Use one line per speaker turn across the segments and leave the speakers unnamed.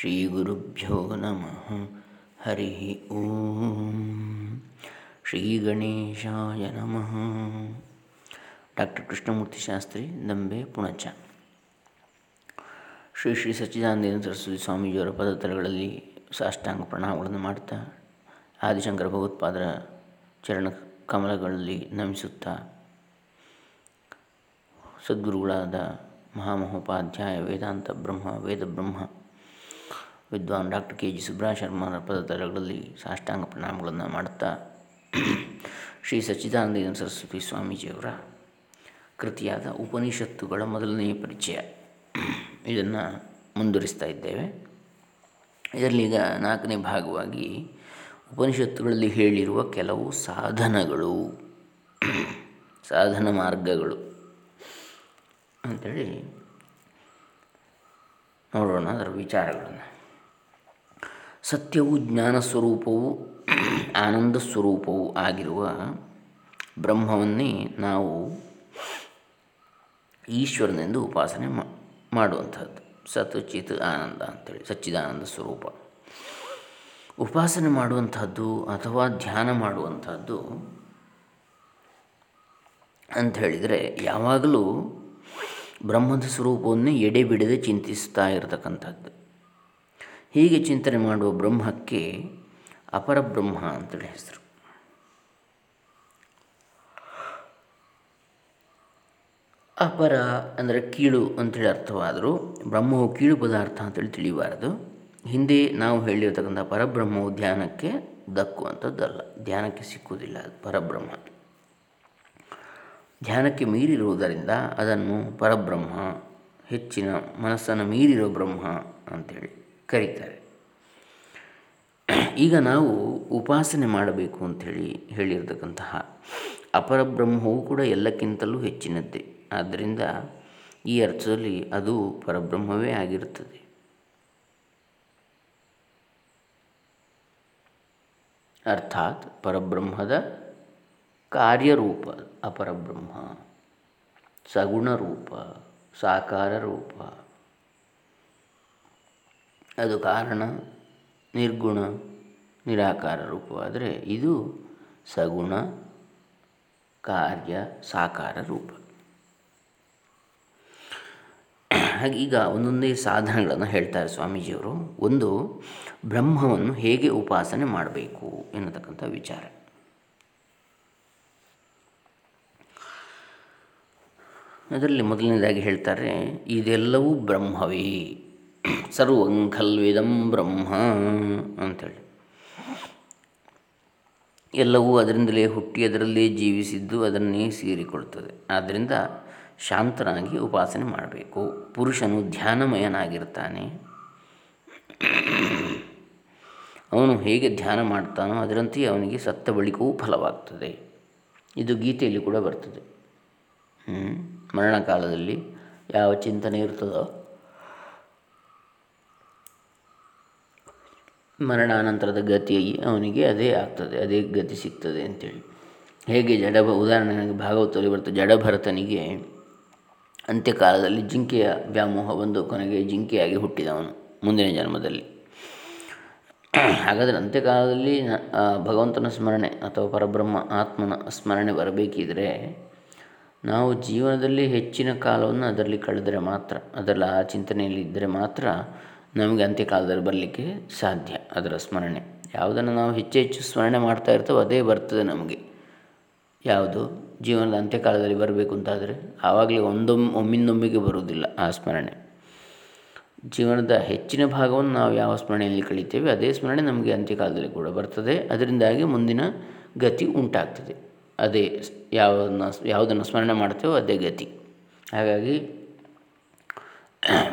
ಶ್ರೀಗುರುಭ್ಯೋ ನಮಃ. ಹರಿ ಓಂ. ಶ್ರೀ ಗಣೇಶಾಯ ನಮಃ. ಡಾಕ್ಟರ್ ಕೃಷ್ಣಮೂರ್ತಿ ಶಾಸ್ತ್ರಿ, ದಂಬೆ, ಪುಣಚ. ಶ್ರೀ ಶ್ರೀ ಸಚ್ಚಿದಾನಂದ ಸರಸ್ವತಿ ಸ್ವಾಮೀಜಿಯವರ ಪದತಲಗಳಲ್ಲಿ ಸಾಷ್ಟಾಂಗ ಪ್ರಣಾಮಗಳನ್ನು ಮಾಡ್ತಾ, ಆದಿಶಂಕರ ಭಗವತ್ಪಾದರ ಚರಣ ಕಮಲಗಳಲ್ಲಿ ನಮಿಸುತ್ತಾ, ಸದ್ಗುರುಗಳಾದ ಮಹಾಮಹೋಪಾಧ್ಯಾಯ ವೇದಾಂತ ಬ್ರಹ್ಮ, ವೇದ ಬ್ರಹ್ಮ ವಿದ್ವಾನ್ ಡಾಕ್ಟರ್ ಕೆ ಜಿ ಸುಬ್ರಹ ಶರ್ಮರ ಪದತಲಗಳಲ್ಲಿ ಸಾಷ್ಟಾಂಗ ಪ್ರಣಾಮಗಳನ್ನು ಮಾಡುತ್ತಾ ಶ್ರೀ ಸಚ್ಚಿದಾನಂದ ಸರಸ್ವತಿ ಸ್ವಾಮೀಜಿಯವರ ಕೃತಿಯಾದ ಉಪನಿಷತ್ತುಗಳ ಮೊದಲನೆಯ ಪರಿಚಯ. ಇದನ್ನು ಮುಂದುವರಿಸ್ತಾ ಇದ್ದೇವೆ. ಇದರಲ್ಲಿ ಈಗ ನಾಲ್ಕನೇ ಭಾಗವಾಗಿ ಉಪನಿಷತ್ತುಗಳಲ್ಲಿ ಹೇಳಿರುವ ಕೆಲವು ಸಾಧನಗಳು, ಸಾಧನ ಮಾರ್ಗಗಳು ಅಂಥೇಳಿ ನೋಡೋಣ ಅದರ ವಿಚಾರಗಳನ್ನು. ಸತ್ಯವು ಜ್ಞಾನ ಸ್ವರೂಪವು, ಆನಂದ ಸ್ವರೂಪವು ಆಗಿರುವ ಬ್ರಹ್ಮವನ್ನೇ ನಾವು ಈಶ್ವರನೆಂದು ಉಪಾಸನೆ ಮಾಡುವಂಥದ್ದು. ಸತ್ ಚಿತ್ ಆನಂದ ಅಂತೇಳಿ, ಸಚ್ಚಿದಾನಂದ ಸ್ವರೂಪ. ಉಪಾಸನೆ ಮಾಡುವಂಥದ್ದು ಅಥವಾ ಧ್ಯಾನ ಮಾಡುವಂಥದ್ದು ಅಂತ ಹೇಳಿದರೆ ಯಾವಾಗಲೂ ಬ್ರಹ್ಮದ ಸ್ವರೂಪವನ್ನೇ ಎಡೆಬಿಡದೆ ಚಿಂತಿಸ್ತಾ ಇರತಕ್ಕಂಥದ್ದು. ಹೀಗೆ ಚಿಂತನೆ ಮಾಡುವ ಬ್ರಹ್ಮಕ್ಕೆ ಅಪರಬ್ರಹ್ಮ ಅಂತೇಳಿ ಹೆಸರು. ಅಪರ ಅಂದರೆ ಕೀಳು ಅಂತೇಳಿ ಅರ್ಥವಾದರೂ ಬ್ರಹ್ಮವು ಕೀಳು ಪದಾರ್ಥ ಅಂತೇಳಿ ತಿಳಿಯಬಾರದು ಹಿಂದೆ ನಾವು ಹೇಳಿರತಕ್ಕಂಥ ಪರಬ್ರಹ್ಮವು ಧ್ಯಾನಕ್ಕೆ ದಕ್ಕುವಂಥದ್ದಲ್ಲ ಧ್ಯಾನಕ್ಕೆ ಸಿಕ್ಕುವುದಿಲ್ಲ ಪರಬ್ರಹ್ಮ. ಧ್ಯಾನಕ್ಕೆ ಮೀರಿರುವುದರಿಂದ ಅದನ್ನು ಪರಬ್ರಹ್ಮ, ಹೆಚ್ಚಿನ ಮನಸ್ಸನ್ನು ಮೀರಿರೋ ಬ್ರಹ್ಮ ಅಂಥೇಳಿ ಕರೀತಾರೆ. ಈಗ ನಾವು ಉಪಾಸನೆ ಮಾಡಬೇಕು ಅಂಥೇಳಿ ಅಪರ ಅಪರಬ್ರಹ್ಮವು ಕೂಡ ಎಲ್ಲಕ್ಕಿಂತಲೂ ಹೆಚ್ಚಿನದ್ದೇ. ಆದ್ದರಿಂದ ಈ ಅರ್ಥದಲ್ಲಿ ಅದು ಪರಬ್ರಹ್ಮವೇ ಆಗಿರುತ್ತದೆ. ಅರ್ಥಾತ್ ಪರಬ್ರಹ್ಮದ ಕಾರ್ಯರೂಪ, ಅಪರಬ್ರಹ್ಮ ಸಗುಣ ರೂಪ ಸಾಕಾರ ರೂಪ ಅದು ಕಾರಣ, ನಿರ್ಗುಣ, ನಿರಾಕಾರ ರೂಪವಾದರೆ ಇದು ಸಗುಣ, ಕಾರ್ಯ, ಸಾಕಾರ ರೂಪ. ಹಾಗೆ ಈಗ ಒಂದೊಂದೇ ಸಾಧನಗಳನ್ನು ಹೇಳ್ತಾರೆ ಸ್ವಾಮೀಜಿಯವರು. ಒಂದು, ಬ್ರಹ್ಮವನ್ನು ಹೇಗೆ ಉಪಾಸನೆ ಮಾಡಬೇಕು ಎನ್ನತಕ್ಕಂಥ ವಿಚಾರ. ಅದರಲ್ಲಿ ಮೊದಲನೇದಾಗಿ ಹೇಳ್ತಾರೆ, ಇದೆಲ್ಲವೂ ಬ್ರಹ್ಮವೇ. ಸರ್ವಂ ಖಲ್ವಿದಂ ಬ್ರಹ್ಮ ಅಂಥೇಳಿ ಎಲ್ಲವೂ ಅದರಿಂದಲೇ ಹುಟ್ಟಿ ಅದರಲ್ಲೇ ಜೀವಿಸಿದ್ದು ಅದನ್ನೇ ಸೇರಿಕೊಳ್ತದೆ. ಆದ್ದರಿಂದ ಶಾಂತನಾಗಿ ಉಪಾಸನೆ ಮಾಡಬೇಕು. ಪುರುಷನು ಧ್ಯಾನಮಯನಾಗಿರ್ತಾನೆ. ಅವನು ಹೇಗೆ ಧ್ಯಾನ ಮಾಡ್ತಾನೋ ಅದರಂತೆ ಅವನಿಗೆ ಸತ್ತ ಬಳಿಕವೂ ಫಲವಾಗ್ತದೆ. ಇದು ಗೀತೆಯಲ್ಲಿ ಕೂಡ ಬರ್ತದೆ. ಮರಣಕಾಲದಲ್ಲಿ ಯಾವ ಚಿಂತನೆ ಇರ್ತದೋ ಮರಣಾನಂತರದ ಗತಿ ಅವನಿಗೆ ಅದೇ ಆಗ್ತದೆ, ಅದೇ ಗತಿ ಸಿಗ್ತದೆ ಅಂತೇಳಿ. ಹೇಗೆ ಜಡ ಉದಾಹರಣೆಗೆ ಭಾಗವತದಲ್ಲಿ ಬರ್ತದೆ ಜಡಭರತನಿಗೆ ಅಂತ್ಯಕಾಲದಲ್ಲಿ ಜಿಂಕೆಯ ವ್ಯಾಮೋಹ ಬಂದು ಕೊನೆಗೆ ಜಿಂಕೆಯಾಗಿ ಹುಟ್ಟಿದವನು ಮುಂದಿನ ಜನ್ಮದಲ್ಲಿ. ಹಾಗಾದರೆ ಅಂತ್ಯಕಾಲದಲ್ಲಿ ಭಗವಂತನ ಸ್ಮರಣೆ ಅಥವಾ ಪರಬ್ರಹ್ಮ ಆತ್ಮನ ಸ್ಮರಣೆ ಬರಬೇಕಿದ್ರೆ ನಾವು ಜೀವನದಲ್ಲಿ ಹೆಚ್ಚಿನ ಕಾಲವನ್ನು ಅದರಲ್ಲಿ ಕಳೆದರೆ ಮಾತ್ರ ಅದರಲ್ಲಿ ಆ ಚಿಂತನೆಯಲ್ಲಿ ಇದ್ದರೆ ಮಾತ್ರ ನಮಗೆ ಅಂತ್ಯಕಾಲದಲ್ಲಿ ಬರಲಿಕ್ಕೆ ಸಾಧ್ಯ ಅದರ ಸ್ಮರಣೆ. ಯಾವುದನ್ನು ನಾವು ಹೆಚ್ಚು ಹೆಚ್ಚು ಸ್ಮರಣೆ ಮಾಡ್ತಾ ಇರ್ತೇವೆ ಅದೇ ಬರ್ತದೆ ನಮಗೆ. ಯಾವುದು? ಜೀವನದ ಅಂತ್ಯಕಾಲದಲ್ಲಿ ಬರಬೇಕು ಅಂತಾದರೆ ಆವಾಗಲೇ ಒಂದೊಮ್ಮೆ ಒಮ್ಮಿಂದೊಮ್ಮೆಗೆ ಬರುವುದಿಲ್ಲ ಆ ಸ್ಮರಣೆ. ಜೀವನದ ಹೆಚ್ಚಿನ ಭಾಗವನ್ನು ನಾವು ಯಾವ ಸ್ಮರಣೆಯಲ್ಲಿ ಕಳೀತೇವೆ ಅದೇ ಸ್ಮರಣೆ ನಮಗೆ ಅಂತ್ಯಕಾಲದಲ್ಲಿ ಕೂಡ ಬರ್ತದೆ. ಅದರಿಂದಾಗಿ ಮುಂದಿನ ಗತಿ ಉಂಟಾಗ್ತದೆ. ಅದೇ ಯಾವುದನ್ನು ಯಾವುದನ್ನು ಸ್ಮರಣೆ ಮಾಡ್ತೇವೋ ಅದೇ ಗತಿ. ಹಾಗಾಗಿ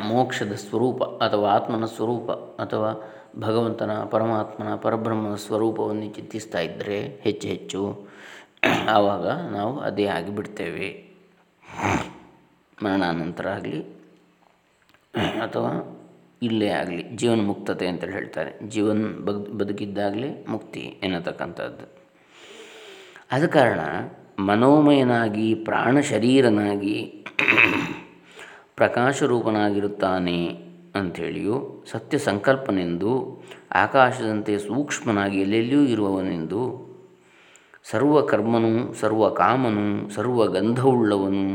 ಮೋಕ್ಷದ ಸ್ವರೂಪ ಅಥವಾ ಆತ್ಮನ ಸ್ವರೂಪ ಅಥವಾ ಭಗವಂತನ ಪರಮಾತ್ಮನ ಪರಬ್ರಹ್ಮನ ಸ್ವರೂಪವನ್ನು ಚಿಂತಿಸ್ತಾ ಇದ್ದರೆ ಹೆಚ್ಚು ಹೆಚ್ಚು ಆವಾಗ ನಾವು ಅದೇ ಆಗಿಬಿಡ್ತೇವೆ. ಮರಣಾನಂತರ ಆಗಲಿ ಅಥವಾ ಇಲ್ಲೇ ಆಗಲಿ, ಜೀವನ ಮುಕ್ತತೆ ಅಂತೇಳಿ ಹೇಳ್ತಾರೆ. ಜೀವನ ಬಗ್, ಬದುಕಿದ್ದಾಗಲೇ ಮುಕ್ತಿ ಎನ್ನತಕ್ಕಂಥದ್ದು. ಆದ ಕಾರಣ ಮನೋಮಯನಾಗಿ ಪ್ರಾಣ ಶರೀರನಾಗಿ ಪ್ರಕಾಶರೂಪನಾಗಿರುತ್ತಾನೆ ಅಂಥೇಳಿಯೂ ಸತ್ಯ ಸಂಕಲ್ಪನೆಂದು ಆಕಾಶದಂತೆ ಸೂಕ್ಷ್ಮನಾಗಿ ಎಲ್ಲೆಲ್ಲಿಯೂ ಇರುವವನೆಂದು ಸರ್ವಕಾಮನು, ಸರ್ವಗಂಧವುಳ್ಳವನು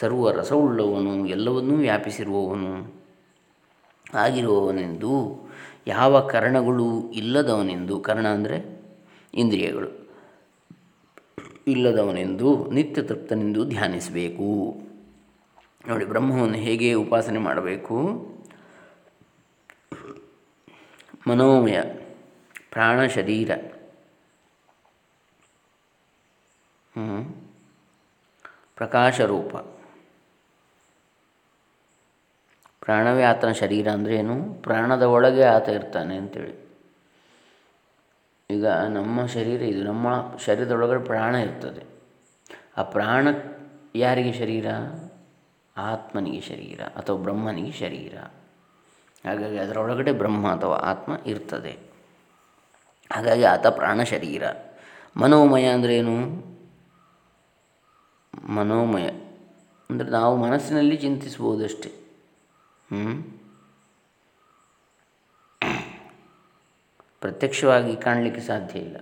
ಸರ್ವ ರಸವುಳ್ಳವನು ಎಲ್ಲವನ್ನೂ ವ್ಯಾಪಿಸಿರುವವನು ಆಗಿರುವವನೆಂದು, ಯಾವ ಕರಣಗಳು ಇಲ್ಲದವನೆಂದು, ಕರಣ ಅಂದರೆ ಇಂದ್ರಿಯಗಳು ಇಲ್ಲದವನೆಂದು ನಿತ್ಯ ತೃಪ್ತನೆಂದು ಧ್ಯಾನಿಸಬೇಕು. ನೋಡಿ, ಬ್ರಹ್ಮವನ್ನು ಹೇಗೆ ಉಪಾಸನೆ ಮಾಡಬೇಕು? ಮನೋಮಯ ಪ್ರಾಣ ಶರೀರ ಪ್ರಕಾಶರೂಪ. ಪ್ರಾಣವೇ ಆತನ ಶರೀರ ಅಂದರೆ ಏನು? ಪ್ರಾಣದ ಒಳಗೆ ಆತ ಇರ್ತಾನೆ ಅಂತೇಳಿ. ಈಗ ನಮ್ಮ ಶರೀರ ಇದು, ನಮ್ಮ ಶರೀರದೊಳಗಡೆ ಪ್ರಾಣ ಇರ್ತದೆ. ಆ ಪ್ರಾಣ ಯಾರಿಗೆ ಶರೀರ? ಆತ್ಮನಿಗೆ ಶರೀರ ಅಥವಾ ಬ್ರಹ್ಮನಿಗೆ ಶರೀರ. ಹಾಗಾಗಿ ಅದರೊಳಗಡೆ ಬ್ರಹ್ಮ ಅಥವಾ ಆತ್ಮ ಇರ್ತದೆ. ಹಾಗಾಗಿ ಆತ ಪ್ರಾಣ ಶರೀರ. ಮನೋಮಯ ಅಂದ್ರೇನು ಮನೋಮಯ. ಅಂದರೆ ನಾವು ಮನಸ್ಸಿನಲ್ಲಿ ಚಿಂತಿಸ್ಬೋದಷ್ಟೇ ಹ್ಞೂ ಪ್ರತ್ಯಕ್ಷವಾಗಿ ಕಾಣಲಿಕ್ಕೆ ಸಾಧ್ಯ ಇಲ್ಲ.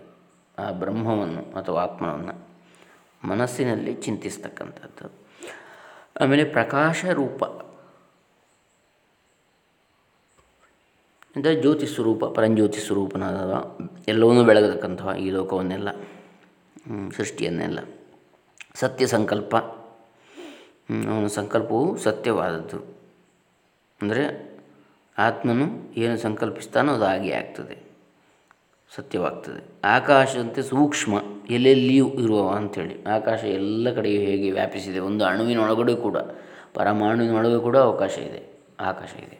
ಆ ಬ್ರಹ್ಮವನ್ನು ಅಥವಾ ಆತ್ಮವನ್ನು ಮನಸ್ಸಿನಲ್ಲಿ ಚಿಂತಿಸ್ತಕ್ಕಂಥದ್ದು. ಆಮೇಲೆ ಪ್ರಕಾಶ ರೂಪ. ಅಂದರೆ ಜ್ಯೋತಿ ಸ್ವರೂಪ, ಪರಂಜ್ಯೋತಿ ಸ್ವರೂಪನಾದ ಎಲ್ಲವನ್ನೂ ಬೆಳಗತಕ್ಕಂತಹ ಈ ಲೋಕವನ್ನೆಲ್ಲ ಸೃಷ್ಟಿಯನ್ನೆಲ್ಲ. ಸತ್ಯ ಸಂಕಲ್ಪ. ಅವನ ಸಂಕಲ್ಪವು ಸತ್ಯವಾದದ್ದು. ಅಂದರೆ ಆತ್ಮನು ಏನು ಸಂಕಲ್ಪಿಸ್ತಾನೋ ಅದು ಹಾಗೆ ಆಗ್ತದೆ. ಸತ್ಯವಾಗ್ತದೆ. ಆಕಾಶದಂತೆ ಸೂಕ್ಷ್ಮ, ಎಲ್ಲೆಲ್ಲಿಯೂ ಇರುವವ ಅಂಥೇಳಿ. ಆಕಾಶ ಎಲ್ಲ ಕಡೆಯೂ ಹೇಗೆ ವ್ಯಾಪಿಸಿದೆ, ಒಂದು ಅಣುವಿನೊಳಗಡೆ ಕೂಡ, ಪರಮಾಣುವಿನೊಳಗೂ ಕೂಡ ಅವಕಾಶ ಇದೆ, ಆಕಾಶ ಇದೆ.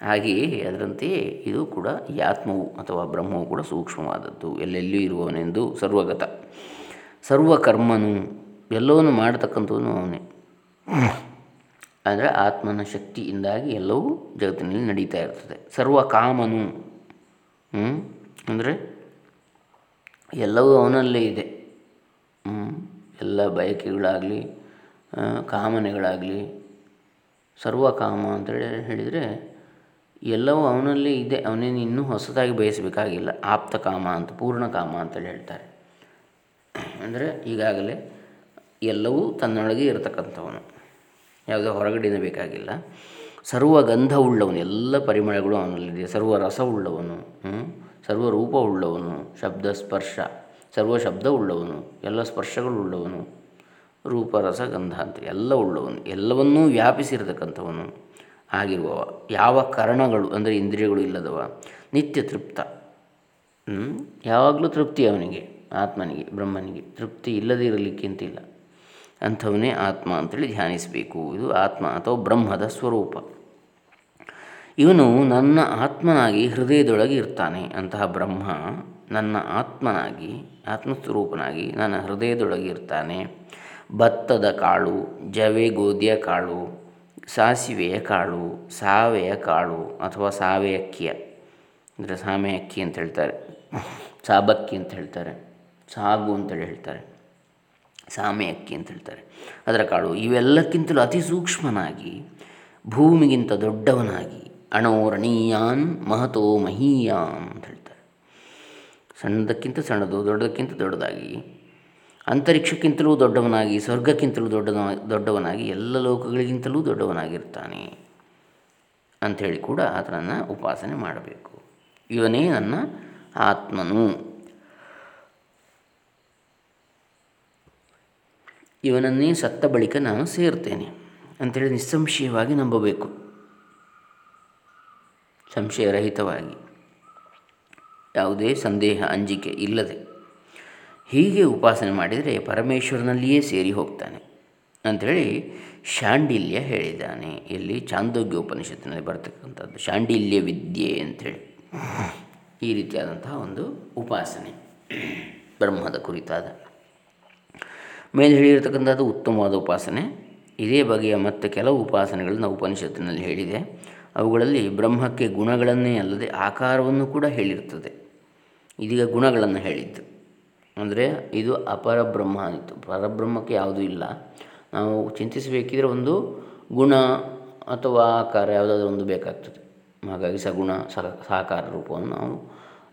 ಹಾಗೆಯೇ ಅದರಂತೆಯೇ ಇದು ಕೂಡ ಈ ಆತ್ಮವು ಅಥವಾ ಬ್ರಹ್ಮವು ಕೂಡ ಸೂಕ್ಷ್ಮವಾದದ್ದು, ಎಲ್ಲೆಲ್ಲಿಯೂ ಇರುವವನೆಂದು ಸರ್ವಗತ. ಸರ್ವಕರ್ಮನು, ಎಲ್ಲವನ್ನು ಮಾಡತಕ್ಕಂಥವನು ಅವನೇ. ಅಂದರೆ ಆತ್ಮನ ಶಕ್ತಿಯಿಂದಾಗಿ ಎಲ್ಲವೂ ಜಗತ್ತಿನಲ್ಲಿ ನಡೀತಾ ಇರ್ತದೆ. ಸರ್ವಕಾಮನು ಅಂದರೆ ಎಲ್ಲವೂ ಅವನಲ್ಲೇ ಇದೆ. ಎಲ್ಲ ಬಯಕೆಗಳಾಗಲಿ ಕಾಮನೆಗಳಾಗಲಿ, ಸರ್ವಕಾಮ ಅಂತೇಳಿ ಹೇಳಿದರೆ ಎಲ್ಲವೂ ಅವನಲ್ಲೇ ಇದೆ. ಅವನೇನು ಇನ್ನೂ ಹೊಸದಾಗಿ ಬಯಸಬೇಕಾಗಿಲ್ಲ. ಆಪ್ತ ಕಾಮ ಅಂತ ಪೂರ್ಣ ಕಾಮ ಅಂತೇಳಿ ಹೇಳ್ತಾರೆ. ಅಂದರೆ ಈಗಾಗಲೇ ಎಲ್ಲವೂ ತನ್ನೊಳಗೆ ಇರತಕ್ಕಂಥವನು. ಯಾವುದೇ ಹೊರಗಡೆಯಿಂದ ಬೇಕಾಗಿಲ್ಲ ಸರ್ವ ಗಂಧವುಳ್ಳವನು ಎಲ್ಲ ಪರಿಮಳಗಳು ಅವನಲ್ಲಿದೆ. ಸರ್ವ ರಸವುಳ್ಳವನು ಸರ್ವ ರೂಪವುಳ್ಳವನು ಶಬ್ದ ಸ್ಪರ್ಶ ಸರ್ವ ಶಬ್ದವುಳ್ಳವನು ಎಲ್ಲ ಸ್ಪರ್ಶಗಳುಳ್ಳವನು ರೂಪ ರಸ ಗಂಧ ಅಂತ ಎಲ್ಲ ಉಳ್ಳವನು, ಎಲ್ಲವನ್ನೂ ವ್ಯಾಪಿಸಿರತಕ್ಕಂಥವನು ಆಗಿರುವವ. ಯಾವ ಕರಣಗಳು ಅಂದರೆ ಇಂದ್ರಿಯಗಳು ಇಲ್ಲದವ, ನಿತ್ಯ ತೃಪ್ತ. ಯಾವಾಗಲೂ ತೃಪ್ತಿ ಅವನಿಗೆ, ಆತ್ಮನಿಗೆ, ಬ್ರಹ್ಮನಿಗೆ. ತೃಪ್ತಿ ಇಲ್ಲದೇ ಇರಲಿಕ್ಕಿಂತಿಲ್ಲ ಅಂಥವನೇ ಆತ್ಮ ಅಂತೇಳಿ ಧ್ಯಾನಿಸಬೇಕು. ಇದು ಆತ್ಮ ಅಥವಾ ಬ್ರಹ್ಮದ ಸ್ವರೂಪ. ಇವನು ನನ್ನ ಆತ್ಮನಾಗಿ ಹೃದಯದೊಳಗೆ ಇರ್ತಾನೆ. ಅಂತಹ ಬ್ರಹ್ಮ ನನ್ನ ಆತ್ಮನಾಗಿ, ಆತ್ಮಸ್ವರೂಪನಾಗಿ ನನ್ನ ಹೃದಯದೊಳಗೆ ಇರ್ತಾನೆ. ಭತ್ತದ ಕಾಳು, ಜವೆ ಗೋಧಿಯ ಕಾಳು, ಸಾಸಿವೆಯ ಕಾಳು, ಸಾವೆಯ ಕಾಳು ಅಥವಾ ಸಾವೆ ಅಕ್ಕಿಯ ಅಂದರೆ ಸಾಮೆ ಅಕ್ಕಿ ಅಂತ ಹೇಳ್ತಾರೆ. ಸಾಬಕ್ಕಿ ಅಂತ ಹೇಳ್ತಾರೆ. ಸಾಗು ಅಂತೇಳಿ ಹೇಳ್ತಾರೆ. ಸಾಮೆ ಅಕ್ಕಿ ಅಂತ ಹೇಳ್ತಾರೆ. ಅದರ ಕಾಳು ಇವೆಲ್ಲಕ್ಕಿಂತಲೂ ಅತಿ ಸೂಕ್ಷ್ಮನಾಗಿ, ಭೂಮಿಗಿಂತ ದೊಡ್ಡವನಾಗಿ ಅಣೋರಣೀಯಾನ್ ಮಹತೋ ಮಹೀಯಾನ್ ಅಂತ ಹೇಳ್ತಾರೆ. ಸಣ್ಣದಕ್ಕಿಂತ ಸಣ್ಣದು, ದೊಡ್ಡದಕ್ಕಿಂತ ದೊಡ್ಡದಾಗಿ, ಅಂತರಿಕ್ಷಕ್ಕಿಂತಲೂ ದೊಡ್ಡವನಾಗಿ, ಸ್ವರ್ಗಕ್ಕಿಂತಲೂ ದೊಡ್ಡ ದೊಡ್ಡವನಾಗಿ, ಎಲ್ಲ ಲೋಕಗಳಿಗಿಂತಲೂ ದೊಡ್ಡವನಾಗಿರ್ತಾನೆ ಅಂಥೇಳಿ ಕೂಡ ಆತನನ್ನು ಉಪಾಸನೆ ಮಾಡಬೇಕು. ಇವನೇ ನನ್ನ ಆತ್ಮನು. ಇವನನ್ನೇ ಸತ್ತ ಬಳಿಕ ನಾನು ಸೇರ್ತೇನೆ ಅಂಥೇಳಿ ನಿಸ್ಸಂಶಯವಾಗಿ ನಂಬಬೇಕು. ಸಂಶಯರಹಿತವಾಗಿ. ಯಾವುದೇ ಸಂದೇಹ, ಅಂಜಿಕೆ ಇಲ್ಲದೆ ಹೀಗೆ ಉಪಾಸನೆ ಮಾಡಿದರೆ ಪರಮೇಶ್ವರನಲ್ಲಿಯೇ ಸೇರಿ ಹೋಗ್ತಾನೆ ಅಂಥೇಳಿ ಶಾಂಡಿಲ್ಯ ಹೇಳಿದ್ದಾನೆ. ಇಲ್ಲಿ ಚಾಂದೋಗ್ಯ ಉಪನಿಷತ್ತಿನಲ್ಲಿ ಬರ್ತಕ್ಕಂಥದ್ದು ಶಾಂಡಿಲ್ಯ ವಿದ್ಯೆ ಅಂಥೇಳಿ. ಈ ರೀತಿಯಾದಂತಹ ಒಂದು ಉಪಾಸನೆ ಬ್ರಹ್ಮದ ಕುರಿತಾದ. ಮೇಲೆ ಹೇಳಿರತಕ್ಕಂಥದ್ದು ಉತ್ತಮವಾದ ಉಪಾಸನೆ. ಇದೇ ಬಗೆಯ ಮತ್ತು ಕೆಲವು ಉಪಾಸನೆಗಳನ್ನು ಉಪನಿಷತ್ತಿನಲ್ಲಿ ಹೇಳಿದೆ. ಅವುಗಳಲ್ಲಿ ಬ್ರಹ್ಮಕ್ಕೆ ಗುಣಗಳನ್ನೇ ಅಲ್ಲದೆ ಆಕಾರವನ್ನು ಕೂಡ ಹೇಳಿರ್ತದೆ ಇದೀಗ ಗುಣಗಳನ್ನು ಹೇಳಿದ್ದು. ಅಂದರೆ ಇದು ಅಪರಬ್ರಹ್ಮ ಆಯಿತು. ಪರಬ್ರಹ್ಮಕ್ಕೆ ಯಾವುದೂ ಇಲ್ಲ. ನಾವು ಚಿಂತಿಸಬೇಕಿದ್ರೆ ಒಂದು ಗುಣ ಅಥವಾ ಆಕಾರ ಯಾವುದಾದ್ರೂ ಒಂದು ಬೇಕಾಗ್ತದೆ. ಹಾಗಾಗಿ ಸಗುಣ ಸಾಕಾರ ರೂಪವನ್ನು ನಾವು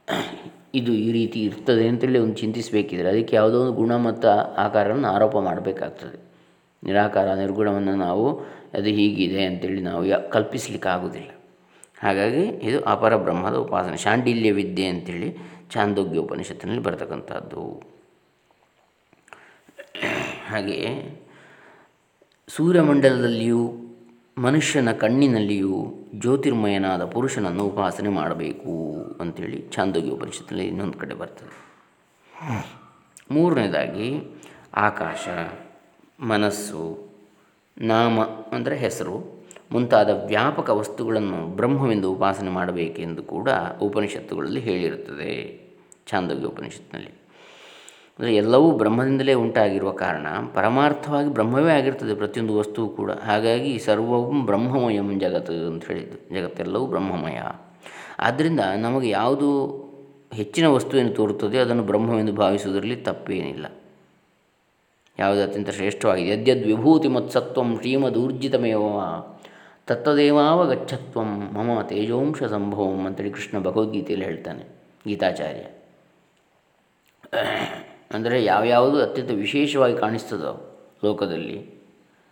ಇದು ಈ ರೀತಿ ಇರ್ತದೆ ಅಂತೇಳಿ ಒಂದು ಚಿಂತಿಸಬೇಕಿದ್ರೆ ಅದಕ್ಕೆ ಯಾವುದೋ ಒಂದು ಗುಣ ಮತ್ತು ಆಕಾರವನ್ನು ಆರೋಪ ಮಾಡಬೇಕಾಗ್ತದೆ. ನಿರಾಕಾರ ನಿರ್ಗುಣವನ್ನು ನಾವು ಅದು ಹೀಗಿದೆ ಅಂತೇಳಿ ನಾವು ಯಾ ಕಲ್ಪಿಸಲಿಕ್ಕೆ ಆಗೋದಿಲ್ಲ ಹಾಗಾಗಿ ಇದು ಅಪರ ಬ್ರಹ್ಮದ ಉಪಾಸನೆ ಶಾಂಡಿಲ್ಯ ವಿದ್ಯೆ ಅಂತೇಳಿ ಚಾಂದೋಗ್ಯ ಉಪನಿಷತ್ತಿನಲ್ಲಿ ಬರತಕ್ಕಂಥದ್ದು. ಹಾಗೆಯೇ ಸೂರ್ಯಮಂಡಲದಲ್ಲಿಯೂ, ಮನುಷ್ಯನ ಕಣ್ಣಿನಲ್ಲಿಯೂ ಜ್ಯೋತಿರ್ಮಯನಾದ ಪುರುಷನನ್ನು ಉಪಾಸನೆ ಮಾಡಬೇಕು ಅಂಥೇಳಿ ಚಾಂದೋಗ್ಯ ಉಪನಿಷತ್ತಿನಲ್ಲಿ ಇನ್ನೊಂದು ಕಡೆ ಬರ್ತದೆ. ಮೂರನೇದಾಗಿ ಆಕಾಶ, ಮನಸ್ಸು ನಾಮ ಅಂದರೆ ಹೆಸರು ಮುಂತಾದ ವ್ಯಾಪಕ ವಸ್ತುಗಳನ್ನು ಬ್ರಹ್ಮವೆಂದು ಉಪಾಸನೆ ಮಾಡಬೇಕೆಂದು ಕೂಡ ಉಪನಿಷತ್ತುಗಳಲ್ಲಿ ಹೇಳಿರುತ್ತದೆ. ಛಾಂದೋಗ್ಯ ಉಪನಿಷತ್ತಿನಲ್ಲಿ. ಅಂದರೆ ಎಲ್ಲವೂ ಬ್ರಹ್ಮದಿಂದಲೇ ಉಂಟಾಗಿರುವ ಕಾರಣ ಪರಮಾರ್ಥವಾಗಿ ಬ್ರಹ್ಮವೇ ಆಗಿರ್ತದೆ ಪ್ರತಿಯೊಂದು ವಸ್ತು ಕೂಡ. ಹಾಗಾಗಿ ಸರ್ವವು ಬ್ರಹ್ಮಮಯಂ ಜಗತ್ತು ಅಂತ ಹೇಳಿದ್ದು. ಜಗತ್ತೆಲ್ಲವೂ ಬ್ರಹ್ಮಮಯ. ಆದ್ದರಿಂದ ನಮಗೆ ಯಾವುದು ಹೆಚ್ಚಿನ ವಸ್ತುವೆಂದು ತೋರುತ್ತದೆ ಅದನ್ನು ಬ್ರಹ್ಮವೆಂದು ಭಾವಿಸುವುದರಲ್ಲಿ ತಪ್ಪೇನಿಲ್ಲ. ಯಾವುದು ಅತ್ಯಂತ ಶ್ರೇಷ್ಠವಾಗಿದೆ ಯದ್ಯದ್ ವಿಭೂತಿ ಮತ್ಸತ್ವಂ ಶ್ರೀಮದೂರ್ಜಿತಮೇವ ತತ್ತದೇವಾವ ಗಚ್ಚತ್ವಂ ಮಮ ತೇಜೋಂಶ ಸಂಭವಂ ಅಂತೇಳಿ ಕೃಷ್ಣ ಭಗವದ್ಗೀತೆಯಲ್ಲಿ ಹೇಳ್ತಾನೆ ಗೀತಾಚಾರ್ಯ. ಅಂದರೆ ಯಾವ್ಯಾವುದು ಅತ್ಯಂತ ವಿಶೇಷವಾಗಿ ಕಾಣಿಸ್ತದೋ ಲೋಕದಲ್ಲಿ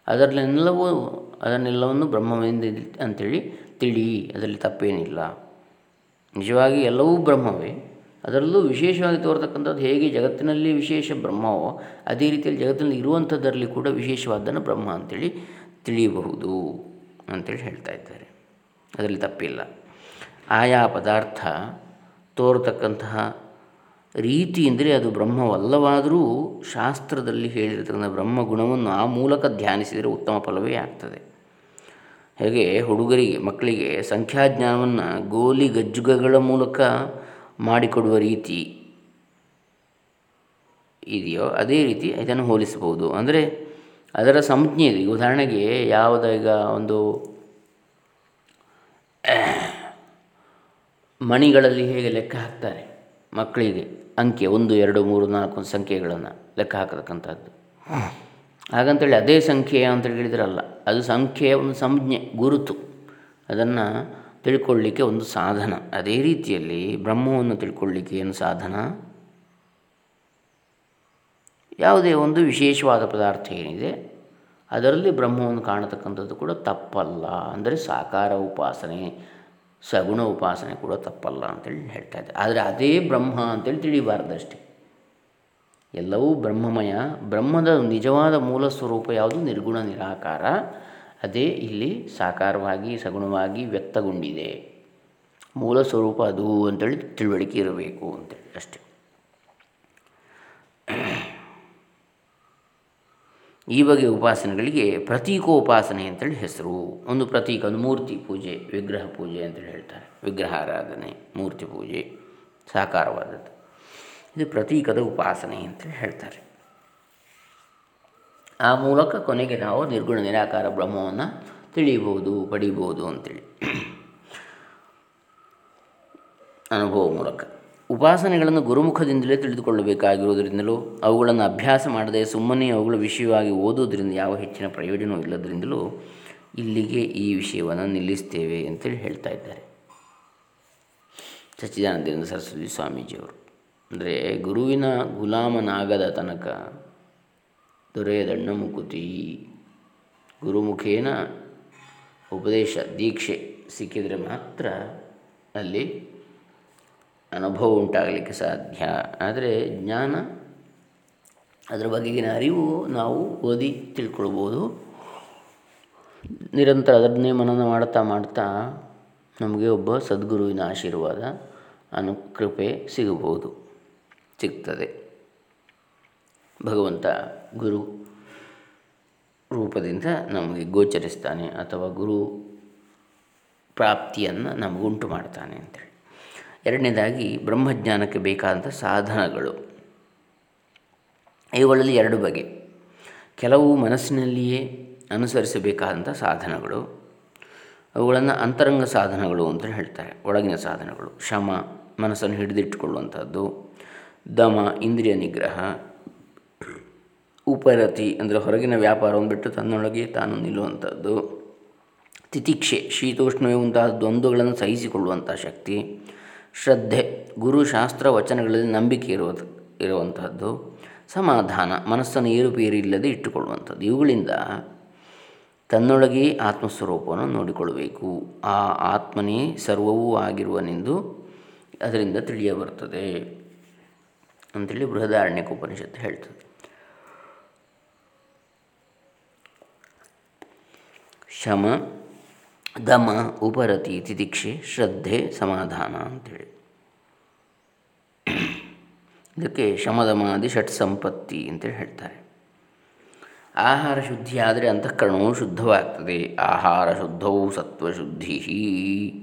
ಅದರಲ್ಲೆಲ್ಲವೂ ಅದನ್ನೆಲ್ಲವನ್ನು ಬ್ರಹ್ಮವೆಂದು ಅಂಥೇಳಿ ತಿಳಿ, ಅದರಲ್ಲಿ ತಪ್ಪೇನಿಲ್ಲ. ನಿಜವಾಗಿ ಎಲ್ಲವೂ ಬ್ರಹ್ಮವೇ. ಅದರಲ್ಲೂ ವಿಶೇಷವಾಗಿ ತೋರ್ತಕ್ಕಂಥದ್ದು ಹೇಗೆ ಜಗತ್ತಿನಲ್ಲಿ ವಿಶೇಷ ಬ್ರಹ್ಮವೋ, ಅದೇ ರೀತಿಯಲ್ಲಿ ಜಗತ್ತಿನಲ್ಲಿ ಇರುವಂಥದ್ದರಲ್ಲಿ ಕೂಡ ವಿಶೇಷವಾದ್ದನ್ನು ಬ್ರಹ್ಮ ಅಂತೇಳಿ ತಿಳಿಯಬಹುದು ಅಂತೇಳಿ ಹೇಳ್ತಾ ಇದ್ದಾರೆ. ಅದರಲ್ಲಿ ತಪ್ಪಿಲ್ಲ. ಆಯಾ ಪದಾರ್ಥ ತೋರತಕ್ಕಂತಹ ರೀತಿ ಅಂದರೆ ಅದು ಬ್ರಹ್ಮವಲ್ಲವಾದರೂ ಶಾಸ್ತ್ರದಲ್ಲಿ ಹೇಳಿರ್ತಕ್ಕಂಥ ಬ್ರಹ್ಮ ಗುಣವನ್ನು ಆ ಮೂಲಕ ಧ್ಯಾನಿಸಿದರೆ ಉತ್ತಮ ಫಲವೇ ಆಗ್ತದೆ. ಹೇಗೆ ಹುಡುಗರಿಗೆ, ಮಕ್ಕಳಿಗೆ ಸಂಖ್ಯಾಜ್ಞಾನವನ್ನು ಗೋಲಿ ಗಜ್ಜುಗಗಳ ಮೂಲಕ ಮಾಡಿಕೊಡುವ ರೀತಿ ಇದೆಯೋ ಅದೇ ರೀತಿ ಇದನ್ನು ಹೋಲಿಸಬಹುದು. ಅಂದರೆ ಅದರ ಸಂಜ್ಞೆ ಇದೆ. ಉದಾಹರಣೆಗೆ ಯಾವುದ ಈಗ ಒಂದು ಮಣಿಗಳಲ್ಲಿ ಹೇಗೆ ಲೆಕ್ಕ ಹಾಕ್ತಾರೆ? ಮಕ್ಕಳಿಗೆ ಅಂಕೆ ಒಂದು, ಎರಡು, ಮೂರು, ನಾಲ್ಕು ಸಂಖ್ಯೆಗಳನ್ನು ಲೆಕ್ಕ ಹಾಕತಕ್ಕಂಥದ್ದು. ಹಾಗಂತೇಳಿ ಅದೇ ಸಂಖ್ಯೆ ಅಂತ ಹೇಳಿದ್ರಲ್ಲ, ಅದು ಸಂಖ್ಯೆಯ ಒಂದು ಸಂಜ್ಞೆ, ಗುರುತು. ಅದನ್ನು ತಿಳ್ಕೊಳ್ಳಿಕ್ಕೆ ಒಂದು ಸಾಧನ. ಅದೇ ರೀತಿಯಲ್ಲಿ ಬ್ರಹ್ಮವನ್ನು ತಿಳ್ಕೊಳ್ಳಿಕ್ಕೆ ಏನು ಸಾಧನ? ಯಾವುದೇ ಒಂದು ವಿಶೇಷವಾದ ಪದಾರ್ಥ ಏನಿದೆ, ಅದರಲ್ಲಿ ಬ್ರಹ್ಮವನ್ನು ಕಾಣತಕ್ಕಂಥದ್ದು ಕೂಡ ತಪ್ಪಲ್ಲ. ಅಂದರೆ ಸಾಕಾರ ಉಪಾಸನೆ, ಸಗುಣ ಉಪಾಸನೆ ಕೂಡ ತಪ್ಪಲ್ಲ ಅಂತೇಳಿ ಹೇಳ್ತಾ ಇದ್ದೆ ಆದರೆ ಅದೇ ಬ್ರಹ್ಮ ಅಂತೇಳಿ ತಿಳಿಬಾರ್ದಷ್ಟೆ. ಎಲ್ಲವೂ ಬ್ರಹ್ಮಮಯ. ಬ್ರಹ್ಮದ ನಿಜವಾದ ಮೂಲ ಸ್ವರೂಪ ಯಾವುದು? ನಿರ್ಗುಣ ನಿರಾಕಾರ. ಅದೇ ಇಲ್ಲಿ ಸಾಕಾರವಾಗಿ, ಸಗುಣವಾಗಿ ವ್ಯಕ್ತಗೊಂಡಿದೆ. ಮೂಲ ಸ್ವರೂಪ ಅದು ಅಂತೇಳಿ ತಿಳುವಳಿಕೆ ಇರಬೇಕು ಅಂತೇಳಿ ಅಷ್ಟೆ. ಈ ಬಗೆಯ ಉಪಾಸನೆಗಳಿಗೆ ಪ್ರತೀಕೋಪಾಸನೆ ಅಂತೇಳಿ ಹೆಸರು. ಒಂದು ಪ್ರತೀಕ, ಒಂದು ಮೂರ್ತಿ ಪೂಜೆ, ವಿಗ್ರಹ ಪೂಜೆ ಅಂತೇಳಿ ಹೇಳ್ತಾರೆ. ವಿಗ್ರಹ ಆರಾಧನೆ, ಮೂರ್ತಿ ಪೂಜೆ, ಸಾಕಾರವಾದದ್ದು. ಇದು ಪ್ರತೀಕದ ಉಪಾಸನೆ ಅಂತೇಳಿ ಹೇಳ್ತಾರೆ. ಆ ಮೂಲಕ ಕೊನೆಗೆ ನಾವು ನಿರ್ಗುಣ ನಿರಾಕಾರ ಬ್ರಹ್ಮವನ್ನು ತಿಳಿಯಬಹುದು, ಪಡೀಬಹುದು ಅಂತೇಳಿ. ಅನುಭವ ಮೂಲಕ. ಉಪಾಸನೆಗಳನ್ನು ಗುರುಮುಖದಿಂದಲೇ ತಿಳಿದುಕೊಳ್ಳಬೇಕಾಗಿರುವುದರಿಂದಲೂ, ಅವುಗಳನ್ನು ಅಭ್ಯಾಸ ಮಾಡದೆ ಸುಮ್ಮನೆ ಅವುಗಳ ವಿಷಯವಾಗಿ ಓದುವುದರಿಂದ ಯಾವ ಹೆಚ್ಚಿನ ಪ್ರಯೋಜನವೂ ಇಲ್ಲದರಿಂದಲೂ ಇಲ್ಲಿಗೆ ಈ ವಿಷಯವನ್ನು ನಿಲ್ಲಿಸ್ತೇವೆ ಅಂತೇಳಿ ಹೇಳ್ತಾ ಇದ್ದಾರೆ. ಸಚ್ಚಿದಾನಂದೇಂದ್ರ ಸರಸ್ವತಿ ಸ್ವಾಮೀಜಿಯವರು. ಅಂದರೆ ಗುರುವಿನ ಗುಲಾಮನಾಗದ ತನಕ ದೊರೆಯದಣ್ಣ ಮುಕುತಿ. ಗುರುಮುಖೇನ ಉಪದೇಶ ದೀಕ್ಷೆ ಸಿಕ್ಕಿದರೆ ಮಾತ್ರ ಅಲ್ಲಿ ಅನುಭವ ಉಂಟಾಗಲಿಕ್ಕೆ ಸಾಧ್ಯ. ಆದರೆ ಜ್ಞಾನ ಅದರ ಬಗೆಗಿನ ಅರಿವು ನಾವು ಓದಿ ತಿಳ್ಕೊಳ್ಬೋದು. ನಿರಂತರ ಅದನ್ನೇ ಮನನ ಮಾಡ್ತಾ ಮಾಡ್ತಾ ನಮಗೆ ಒಬ್ಬ ಸದ್ಗುರುವಿನ ಆಶೀರ್ವಾದ ಅನುಕೃಪೆ ಸಿಗಬಹುದು, ಸಿಗ್ತದೆ. ಭಗವಂತ ಗುರು ರೂಪದಿಂದ ನಮಗೆ ಗೋಚರಿಸ್ತಾನೆ ಅಥವಾ ಗುರು ಪ್ರಾಪ್ತಿಯನ್ನು ನಮಗುಂಟು ಮಾಡ್ತಾನೆ ಅಂತೇಳಿ. ಎರಡನೇದಾಗಿ ಬ್ರಹ್ಮಜ್ಞಾನಕ್ಕೆ ಬೇಕಾದಂಥ ಸಾಧನಗಳು. ಇವುಗಳಲ್ಲಿ ಎರಡು ಬಗೆ. ಕೆಲವು ಮನಸ್ಸಿನಲ್ಲಿಯೇ ಅನುಸರಿಸಬೇಕಾದಂಥ ಸಾಧನಗಳು. ಅವುಗಳನ್ನು ಅಂತರಂಗ ಸಾಧನಗಳು ಅಂತ ಹೇಳ್ತಾರೆ. ಒಳಗಿನ ಸಾಧನಗಳು. ಶಮ, ಮನಸ್ಸನ್ನು ಹಿಡಿದಿಟ್ಟುಕೊಳ್ಳುವಂಥದ್ದು. ದಮ, ಇಂದ್ರಿಯ ನಿಗ್ರಹ ಉಪರತಿ ಅಂದರೆ ಹೊರಗಿನ ವ್ಯಾಪಾರವನ್ನು ಬಿಟ್ಟು ತನ್ನೊಳಗೆ ತಾನು ನಿಲ್ಲುವಂಥದ್ದು. ತಿತಿಕ್ಷೆ, ಶೀತೋಷ್ಣವೇ ಮುಂತಾದ ದ್ವಂದ್ವಗಳನ್ನು ಸಹಿಸಿಕೊಳ್ಳುವಂಥ ಶಕ್ತಿ. ಶ್ರದ್ಧೆ, ಗುರುಶಾಸ್ತ್ರ ವಚನಗಳಲ್ಲಿ ನಂಬಿಕೆ ಇರುವ ಇರುವಂಥದ್ದು. ಸಮಾಧಾನ, ಮನಸ್ಸನ್ನು ಏರುಪೇರು ಇಲ್ಲದೆ ಇಟ್ಟುಕೊಳ್ಳುವಂಥದ್ದು. ಇವುಗಳಿಂದ ತನ್ನೊಳಗೆ ಆತ್ಮಸ್ವರೂಪವನ್ನು ನೋಡಿಕೊಳ್ಳಬೇಕು. ಆ ಆತ್ಮನೇ ಸರ್ವವೂ ಆಗಿರುವನೆಂದು ಅದರಿಂದ ತಿಳಿಯ ಬರ್ತದೆ ಅಂತೇಳಿ ಬೃಹದಾರಣ್ಯಕ ಉಪನಿಷತ್ತು ಹೇಳ್ತದೆ. ಶಮ, ದಮ, ಉಪರತಿ ತಿತಿಕ್ಷೆ ಶ್ರದ್ಧೆ, ಸಮಾಧಾನ ಅಂಥೇಳಿ ಇದಕ್ಕೆ ಶಮದಮಾದಿ ಷಟ್ ಸಂಪತ್ತಿ ಅಂತೇಳಿ ಹೇಳ್ತಾರೆ. ಆಹಾರ ಶುದ್ಧಿ ಆದರೆ ಅಂತಃಕರಣವು ಶುದ್ಧವಾಗ್ತದೆ. ಆಹಾರ ಶುದ್ಧವು ಸತ್ವಶುದ್ಧಿ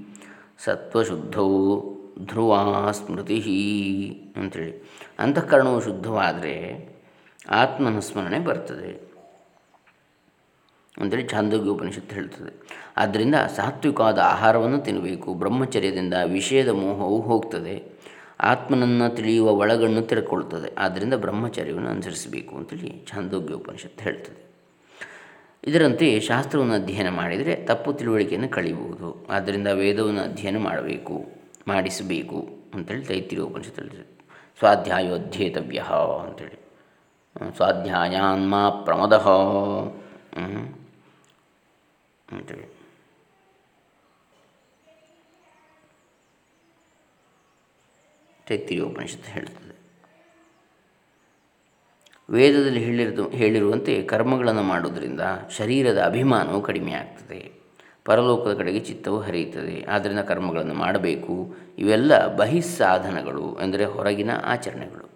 ಸತ್ವಶುದ್ಧವು ಧ್ರುವ ಸ್ಮೃತಿ ಅಂಥೇಳಿ ಅಂತಃಕರಣವು ಶುದ್ಧವಾದರೆ ಆತ್ಮನ ಸ್ಮರಣೆ ಬರ್ತದೆ. ಅಂತೇಳಿ ಛಾಂದೋಗ್ಯ ಉಪನಿಷತ್ತು ಹೇಳ್ತದೆ. ಆದ್ದರಿಂದ ಸಾತ್ವಿಕವಾದ ಆಹಾರವನ್ನು ತಿನ್ನಬೇಕು ಬ್ರಹ್ಮಚರ್ಯದಿಂದ ವಿಷಯದ ಮೋಹವು ಹೋಗ್ತದೆ. ಆತ್ಮನನ್ನು ತಿಳಿಯುವ ಒಳಗಣ್ಣು ತೆರೆದುಕೊಳ್ತದೆ ಆದ್ದರಿಂದ ಬ್ರಹ್ಮಚರ್ಯವನ್ನು ಅನುಸರಿಸಬೇಕು ಅಂತೇಳಿ ಛಾಂದೋಗ್ಯ ಉಪನಿಷತ್ತು ಹೇಳ್ತದೆ. ಇದರಂತೆ ಶಾಸ್ತ್ರವನ್ನು ಅಧ್ಯಯನ ಮಾಡಿದರೆ ತಪ್ಪು ತಿಳುವಳಿಕೆಯನ್ನು ಕಳೆಯಬಹುದು ಆದ್ದರಿಂದ ವೇದವನ್ನು ಅಧ್ಯಯನ ಮಾಡಬೇಕು, ಮಾಡಿಸಬೇಕು ಅಂತೇಳಿ ಉಪನಿಷತ್ತು ಹೇಳ್ತದೆ. ಸ್ವಾಧ್ಯಾಯೋ ಅಧ್ಯೇತವ್ಯ ಅಂತೇಳಿ. ಸ್ವಾಧ್ಯಾಯಾನ್ಮ ಪ್ರಮದ. ಅಂತೇಳಿ ತೈತಿರಿ ಉಪನಿಷತ್ತು ಹೇಳ್ತದೆ ವೇದದಲ್ಲಿ ಹೇಳಿರೋದು, ಹೇಳಿರುವಂತೆ ಕರ್ಮಗಳನ್ನು ಮಾಡುವುದರಿಂದ ಶರೀರದ ಅಭಿಮಾನವು ಕಡಿಮೆ ಆಗ್ತದೆ. ಪರಲೋಕದ ಕಡೆಗೆ ಚಿತ್ತವು ಹರಿಯುತ್ತದೆ. ಆದ್ದರಿಂದ ಕರ್ಮಗಳನ್ನು ಮಾಡಬೇಕು. ಇವೆಲ್ಲ ಬಹಿಸ್ಸಾಧನಗಳು, ಅಂದರೆ ಹೊರಗಿನ ಆಚರಣೆಗಳು.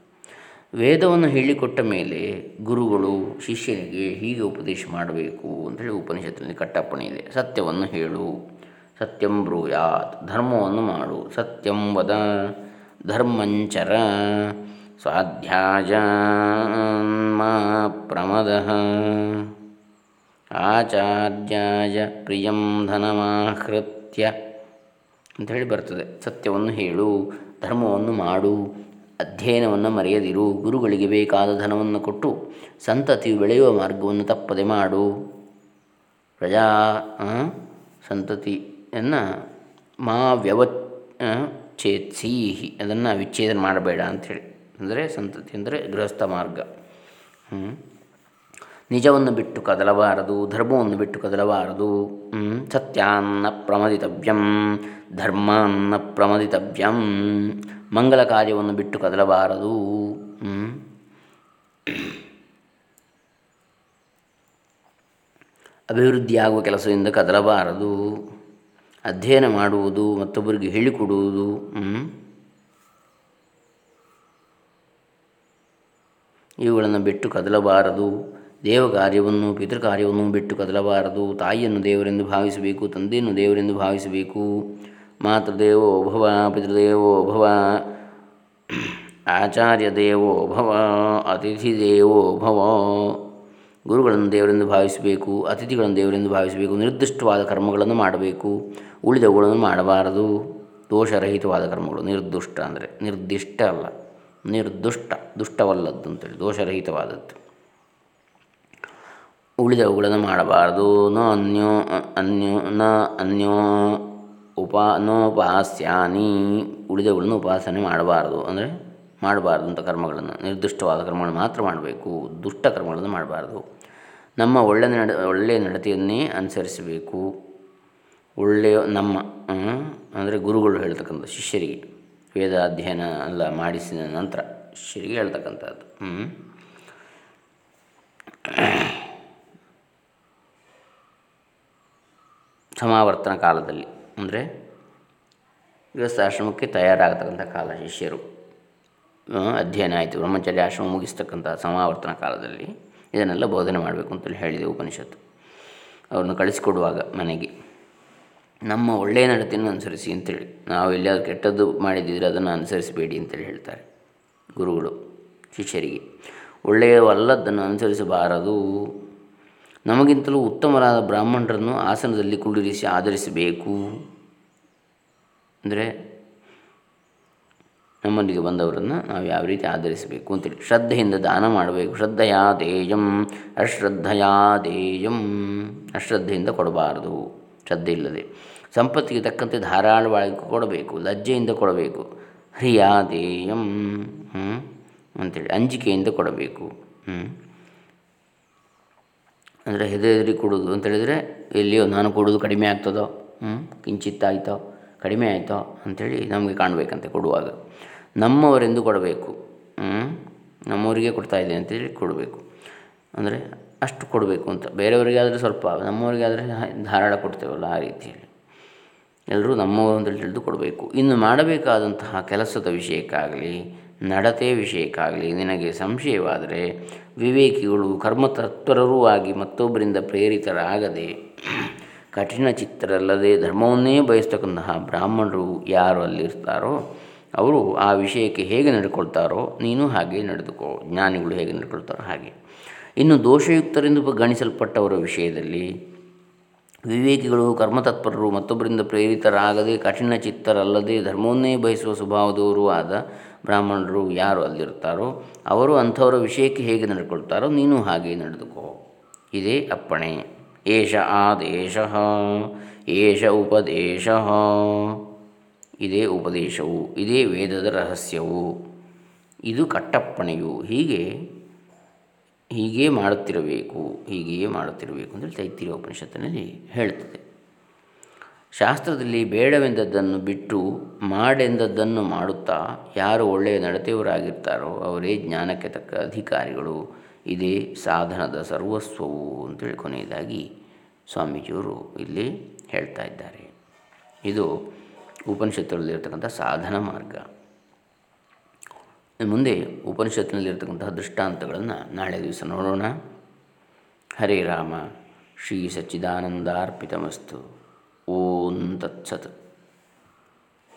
ವೇದವನ್ನು ಹೇಳಿಕೊಟ್ಟ ಮೇಲೆ ಗುರುಗಳು ಶಿಷ್ಯನಿಗೆ ಹೀಗೆ ಉಪದೇಶ ಮಾಡಬೇಕು ಅಂತೇಳಿ ಉಪನಿಷತ್ತಿನಲ್ಲಿ ಕಟ್ಟಪ್ಪಣೆ ಇದೆ. ಸತ್ಯವನ್ನು ಹೇಳು. ಸತ್ಯಂ ಬ್ರೂಯಾತ್. ಧರ್ಮವನ್ನು ಮಾಡು. ಸತ್ಯಂ ವದ. ಧರ್ಮಂಚರ. ಸ್ವಾಧ್ಯಾಯ ಪ್ರಮದ ಆಚಾರ್ಯಾಯ ಪ್ರಿಯಂ ಧನಮಾಹೃತ್ಯ ಅಂಥೇಳಿ ಬರ್ತದೆ. ಸತ್ಯವನ್ನು ಹೇಳು. ಧರ್ಮವನ್ನು ಮಾಡು. ಅಧ್ಯಯನವನ್ನು ಮರೆಯದಿರು. ಗುರುಗಳಿಗೆ ಬೇಕಾದ ಧನವನ್ನು ಕೊಟ್ಟು ಸಂತತಿಯು ಬೆಳೆಯುವ ಮಾರ್ಗವನ್ನು ತಪ್ಪದೆ ಮಾಡು. ಪ್ರಜಾ ಸಂತತಿಯನ್ನು ಮಾ ವ್ಯವ ಛೇತ್ಸೀಹಿ ಅದನ್ನು ವಿಚ್ಛೇದನ ಮಾಡಬೇಡ ಅಂಥೇಳಿ ಅಂದರೆ ಸಂತತಿ ಅಂದರೆ ಗೃಹಸ್ಥ ಮಾರ್ಗ. ನಿಜವನ್ನು ಬಿಟ್ಟು ಕದಲಬಾರದು, ಧರ್ಮವನ್ನು ಬಿಟ್ಟು ಕದಲಬಾರದು. ಸತ್ಯಾನ್ನ ಪ್ರಮದಿತವ್ಯಂ, ಧರ್ಮಾನ್ನ ಪ್ರಮದಿತವ್ಯಂ. ಮಂಗಲ ಕಾರ್ಯವನ್ನು ಬಿಟ್ಟು ಕದಲಬಾರದು. ಅಭಿವೃದ್ಧಿಯಾಗುವ ಕೆಲಸದಿಂದ ಕದಲಬಾರದು. ಅಧ್ಯಯನ ಮಾಡುವುದು, ಮತ್ತೊಬ್ಬರಿಗೆ ಹೇಳಿಕೊಡುವುದು. ಇವುಗಳನ್ನು ಬಿಟ್ಟು ಕದಲಬಾರದು. ದೇವ ಕಾರ್ಯವನ್ನು ಪಿತೃ ಕಾರ್ಯವನ್ನು ಬಿಟ್ಟು ಕದಲಬಾರದು. ತಾಯಿಯನ್ನು ದೇವರೆಂದು ಭಾವಿಸಬೇಕು, ತಂದೆಯನ್ನು ದೇವರೆಂದು ಭಾವಿಸಬೇಕು. ಮಾತೃದೇವೋ ಭವ, ಪಿತೃದೇವೋ ಭವ ಆಚಾರ್ಯ ದೇವೋ ಭವ ಅತಿಥಿ ದೇವೋ ಭವ. ಗುರುಗಳನ್ನು ದೇವರೆಂದು ಭಾವಿಸಬೇಕು, ಅತಿಥಿಗಳನ್ನು ದೇವರೆಂದು ಭಾವಿಸಬೇಕು. ನಿರ್ದಿಷ್ಟವಾದ ಕರ್ಮಗಳನ್ನು ಮಾಡಬೇಕು. ಉಳಿದವುಗಳನ್ನು ಮಾಡಬಾರದು. ದೋಷರಹಿತವಾದ ಕರ್ಮಗಳು. ನಿರ್ದುಷ್ಟ ಅಂದರೆ ನಿರ್ದಿಷ್ಟ ಅಲ್ಲ. ನಿರ್ದುಷ್ಟ, ದುಷ್ಟವಲ್ಲದ್ದು ಅಂತೇಳಿ, ದೋಷರಹಿತವಾದದ್ದು. ಉಳಿದವುಗಳನ್ನು ಮಾಡಬಾರದು. ನ ಅನ್ಯೋ ಅನ್ಯೋ, ನ ಅನ್ಯೋ ಉಪಾ ನೋಪಾಸ್ಯಾನಿ ಉಳಿದವುಗಳನ್ನು ಉಪಾಸನೆ ಮಾಡಬಾರದು. ಅಂದರೆ ಮಾಡಬಾರ್ದು ಅಂತ ಕರ್ಮಗಳನ್ನು, ನಿರ್ದಿಷ್ಟವಾದ ಕರ್ಮಗಳನ್ನು ಮಾತ್ರ ಮಾಡಬೇಕು. ದುಷ್ಟ ಕರ್ಮಗಳನ್ನು ಮಾಡಬಾರ್ದು. ನಮ್ಮ ಒಳ್ಳೆಯ ನಡ, ಒಳ್ಳೆಯ ನಡತೆಯನ್ನೇ ಅನುಸರಿಸಬೇಕು. ಒಳ್ಳೆಯ ನಮ್ಮ ಅಂದರೆ ಗುರುಗಳು ಹೇಳ್ತಕ್ಕಂಥ ಶಿಷ್ಯರಿಗೆ. ವೇದ ಅಧ್ಯಯನ ಎಲ್ಲ ಮಾಡಿಸಿದ ನಂತರ ಶಿಷ್ಯರಿಗೆ ಹೇಳ್ತಕ್ಕಂಥದ್ದು. ಸಮಾವರ್ತನ ಕಾಲದಲ್ಲಿ. ಅಂದರೆ ಗೃಹಸ್ಥಾಶ್ರಮಕ್ಕೆ ತಯಾರಾಗತಕ್ಕಂಥ ಕಾಲ ಶಿಷ್ಯರು. ಅಧ್ಯಯನ ಆಯಿತು. ಬ್ರಹ್ಮಚರ್ಯ ಆಶ್ರಮ ಮುಗಿಸ್ತಕ್ಕಂಥ ಸಮಾವರ್ತನ ಕಾಲದಲ್ಲಿ ಇದನ್ನೆಲ್ಲ ಬೋಧನೆ ಮಾಡಬೇಕು ಅಂತೇಳಿ ಹೇಳಿದೆ ಉಪನಿಷತ್ತು. ಅವ್ರನ್ನ ಕಳಿಸಿಕೊಡುವಾಗ ಮನೆಗೆ. ನಮ್ಮ ಒಳ್ಳೆಯ ನಡತೆಯನ್ನು ಅನುಸರಿಸಿ ಅಂತೇಳಿ. ನಾವು ಎಲ್ಲಿಯಾದರೂ ಕೆಟ್ಟದ್ದು ಮಾಡಿದ್ದಿದ್ರೆ ಅದನ್ನು ಅನುಸರಿಸಬೇಡಿ ಅಂತೇಳಿ ಹೇಳ್ತಾರೆ ಗುರುಗಳು, ಶಿಷ್ಯರಿಗೆ. ಒಳ್ಳೆಯವಲ್ಲದನ್ನು ಅನುಸರಿಸಬಾರದು. ನಮಗಿಂತಲೂ ಉತ್ತಮರಾದ ಬ್ರಾಹ್ಮಣರನ್ನು ಆಸನದಲ್ಲಿ ಕುಳ್ಳಿರಿಸಿ ಆಧರಿಸಬೇಕು. ಅಂದರೆ ನಮ್ಮಲ್ಲಿಗೆ ಬಂದವರನ್ನು ನಾವು ಯಾವ ರೀತಿ ಆಧರಿಸಬೇಕು ಅಂತೇಳಿ ಶ್ರದ್ಧೆಯಿಂದ ದಾನ ಮಾಡಬೇಕು. ಶ್ರದ್ಧೆಯ ದೇಯಂ ಅಶ್ರದ್ಧೆಯ ದೇಯಂ ಅಶ್ರದ್ಧೆಯಿಂದ ಕೊಡಬಾರದು. ಶ್ರದ್ಧೆ ಇಲ್ಲದೆ. ಸಂಪತ್ತಿಗೆ ತಕ್ಕಂತೆ ಧಾರಾಳವಾಗಿ ಕೊಡಬೇಕು. ಲಜ್ಜೆಯಿಂದ ಕೊಡಬೇಕು. ಹ್ರಿಯಾದೇಯಂ ಅಂಥೇಳಿ ಅಂಜಿಕೆಯಿಂದ ಕೊಡಬೇಕು. ಅಂದರೆ ಹೆದರಿ ಕೊಡೋದು ಅಂತೇಳಿದರೆ ಎಲ್ಲಿಯೋ ನಾನು ಕೊಡೋದು ಕಡಿಮೆ ಆಗ್ತದೋ ಹ್ಞೂ ಕಿಂಚಿತ್ತಾಯಿತೋ ಕಡಿಮೆ ಆಯಿತೋ ಅಂಥೇಳಿ ನಮಗೆ ಕಾಣಬೇಕಂತೆ ಕೊಡುವಾಗ. ನಮ್ಮವರೆಂದು ಕೊಡಬೇಕು ನಮ್ಮವರಿಗೆ ಕೊಡ್ತಾ ಇದೆ ಅಂತೇಳಿ ಕೊಡಬೇಕು. ಅಂದರೆ ಅಷ್ಟು ಕೊಡಬೇಕು ಅಂತ. ಬೇರೆಯವರಿಗೆ ಆದರೆ ಸ್ವಲ್ಪ ನಮ್ಮವರಿಗೆ ಆದರೆ ಧಾರಾಳ ಕೊಡ್ತೇವಲ್ಲ ಆ ರೀತಿಯಲ್ಲಿ. ಎಲ್ಲರೂ ನಮ್ಮವರು ಅಂತೇಳಿ ತಿಳಿದು ಕೊಡಬೇಕು. ಇನ್ನು ಮಾಡಬೇಕಾದಂತಹ ಕೆಲಸದ ವಿಷಯಕ್ಕಾಗಲಿ ನಡತೆ ವಿಷಯಕ್ಕಾಗಲಿ, ನಿನಗೆ ಸಂಶಯವಾದರೆ ವಿವೇಕಿಗಳು ಕರ್ಮತತ್ಪರರೂ ಆಗಿ ಮತ್ತೊಬ್ಬರಿಂದ ಪ್ರೇರಿತರಾಗದೆ, ಕಠಿಣ ಚಿತ್ತರಲ್ಲದೆ ಧರ್ಮವನ್ನೇ ಬಯಸ್ತಕ್ಕಂತಹ ಬ್ರಾಹ್ಮಣರು ಯಾರು ಅಲ್ಲಿರ್ತಾರೋ, ಅವರು ಆ ವಿಷಯಕ್ಕೆ ಹೇಗೆ ನಡ್ಕೊಳ್ತಾರೋ ನೀನು ಹಾಗೆ ನಡೆದುಕೋ, ಜ್ಞಾನಿಗಳು ಹೇಗೆ ನಡ್ಕೊಳ್ತಾರೋ ಹಾಗೆ. ಇನ್ನು ದೋಷಯುಕ್ತರೆಂದು ಗಣಿಸಲ್ಪಟ್ಟವರ ವಿಷಯದಲ್ಲಿ ವಿವೇಕಿಗಳು ಕರ್ಮತತ್ಪರರು ಮತ್ತೊಬ್ಬರಿಂದ ಪ್ರೇರಿತರಾಗದೆ, ಕಠಿಣ ಚಿತ್ತರಲ್ಲದೆ ಧರ್ಮವನ್ನೇ ಬಯಸುವ ಸ್ವಭಾವದವರು ಆದ ಬ್ರಾಹ್ಮಣರು ಯಾರು ಅಲ್ಲಿರ್ತಾರೋ ಅವರು ಅಂಥವರ ವಿಷಯಕ್ಕೆ ಹೇಗೆ ನಡ್ಕೊಳ್ತಾರೋ ನೀನು ಹಾಗೆ ನಡೆದುಕೋ. ಇದೇ ಅಪ್ಪಣೆ. ಏಷ ಆದೇಶ, ಏಷ ಉಪದೇಶ. ಇದೇ ಉಪದೇಶವು, ಇದೇ ವೇದದ ರಹಸ್ಯವು. ಇದು ಕಟ್ಟಪ್ಪಣೆಯು. ಹೀಗೆ, ಹೀಗೇ ಮಾಡುತ್ತಿರಬೇಕು, ಹೀಗೆಯೇ ಮಾಡುತ್ತಿರಬೇಕು ಅಂತೇಳಿ ತೈತಿರಿಯ ಉಪನಿಷತ್ತಿನಲ್ಲಿ ಹೇಳ್ತದೆ. ಶಾಸ್ತ್ರದಲ್ಲಿ ಬೇಡವೆಂದದ್ದನ್ನು ಬಿಟ್ಟು ಮಾಡೆಂದದ್ದನ್ನು ಮಾಡುತ್ತಾ ಯಾರು ಒಳ್ಳೆಯ ನಡತೆಯವರಾಗಿರ್ತಾರೋ ಅವರೇ ಜ್ಞಾನಕ್ಕೆ ತಕ್ಕ ಅಧಿಕಾರಿಗಳು. ಇದೇ ಸಾಧನದ ಸರ್ವಸ್ವವು ಅಂತೇಳಿ ಕೊನೆಯದಾಗಿ ಸ್ವಾಮೀಜಿಯವರು ಇಲ್ಲಿ ಹೇಳ್ತಾ ಇದ್ದಾರೆ. ಇದು ಉಪನಿಷತ್ತುಗಳಲ್ಲಿರ್ತಕ್ಕಂಥ ಸಾಧನ ಮಾರ್ಗ. ಮುಂದೆ ಉಪನಿಷತ್ತಿನಲ್ಲಿರ್ತಕ್ಕಂತಹ ದೃಷ್ಟಾಂತಗಳನ್ನು ನಾಳೆ ದಿವಸ ನೋಡೋಣ. ಹರೇ ರಾಮ, ಶ್ರೀ ಸಚ್ಚಿದಾನಂದಾರ್ಪಿತಮಸ್ತು. ಓಂ ತತ್ಸತ್.